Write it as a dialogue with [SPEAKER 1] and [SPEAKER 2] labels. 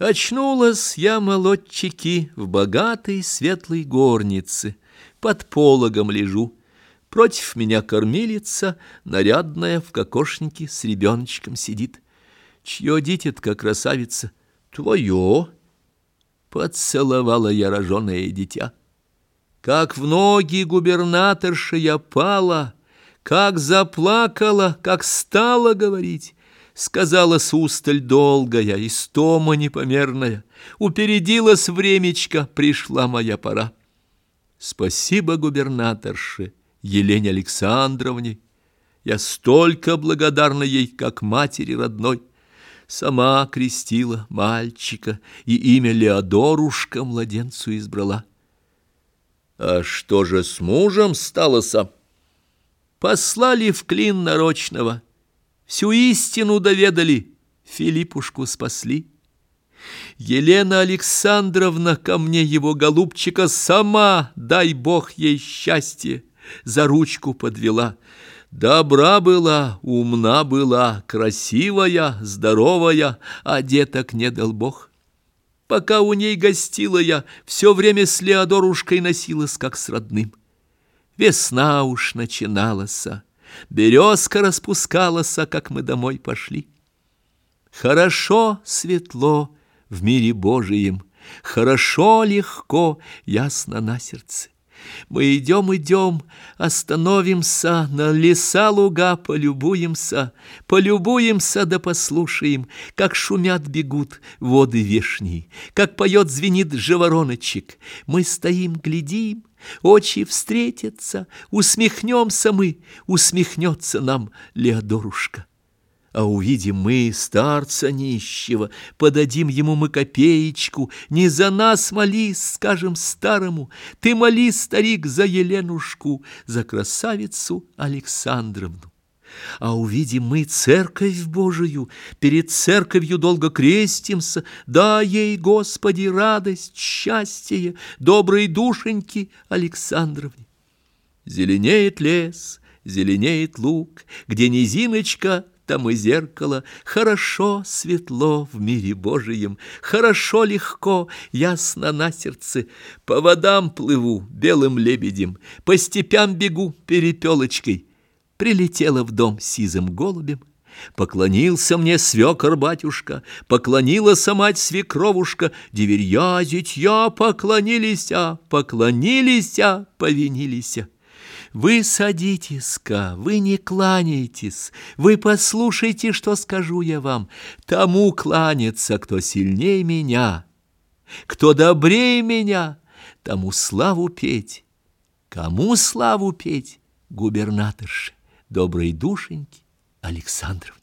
[SPEAKER 1] Очнулась я, молодчики, в богатой светлой горнице, под пологом лежу. Против меня кормилица, нарядная, в кокошнике с ребеночком сидит. Чье дитятка красавица? Твое. Поцеловала я роженое дитя. Как в ноги губернаторша я пала, как заплакала, как стала говорить. Сказала с усталь долгая, истома непомерная, Упередилась времечко, пришла моя пора. Спасибо губернаторше Елене Александровне, Я столько благодарна ей, как матери родной. Сама крестила мальчика И имя Леодорушка младенцу избрала. А что же с мужем сталося? Послали в клин нарочного — всю истину доведали, Филиппушку спасли. Елена Александровна ко мне его голубчика сама, дай бог ей счастье, за ручку подвела. Добра была, умна была, красивая, здоровая, а деток не дал бог. Пока у ней гостила я, все время с Леодорушкой носилась, как с родным. Весна уж начиналась, Березка распускалась, как мы домой пошли. Хорошо, светло в мире Божием, Хорошо, легко, ясно на сердце. Мы идем, идем, остановимся, На леса луга полюбуемся, Полюбуемся да послушаем, Как шумят бегут воды вешние, Как поет звенит жавороночек. Мы стоим, глядим, Очи встретятся, усмехнемся мы, усмехнется нам Леодорушка. А увидим мы старца нищего, подадим ему мы копеечку, не за нас молись, скажем старому, ты моли, старик, за Еленушку, за красавицу Александровну. А увидим мы церковь Божию, перед церковью долго крестимся, да ей, Господи, радость, счастье, доброй душеньки Александровне. Зеленеет лес, зеленеет луг, где низиночка, там и зеркало, хорошо, светло в мире Божием, хорошо, легко, ясно на сердце, по водам плыву белым лебедем, по степям бегу перепелочкой, прилетела в дом сизым голубем, Поклонился мне свекор-батюшка, поклонилась мать свекровушка, Деверья, зятья поклонились, а, поклонились, а, повинились. Вы садитесь-ка, вы не кланяйтесь, вы послушайте, что скажу я вам. Тому кланяться, кто сильнее меня, кто добрее меня, тому славу петь. Кому славу петь? Губернаторше доброй душеньки Александровне.